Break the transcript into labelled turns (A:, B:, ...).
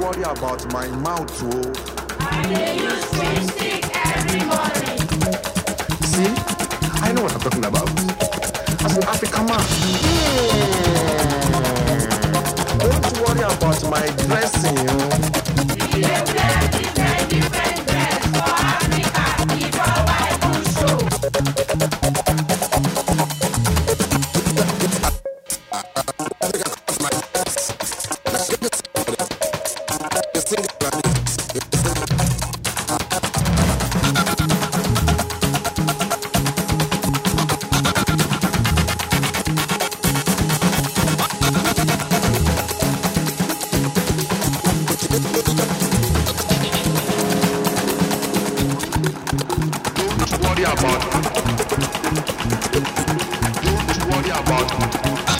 A: worry about my mouth o.
B: I dey use chewing stick every morning.
A: See, I know what I'm talking about. As an African man. Hmm. Don't worry about my dressing o.
B: We dey play Don't worry about. Don't worry about.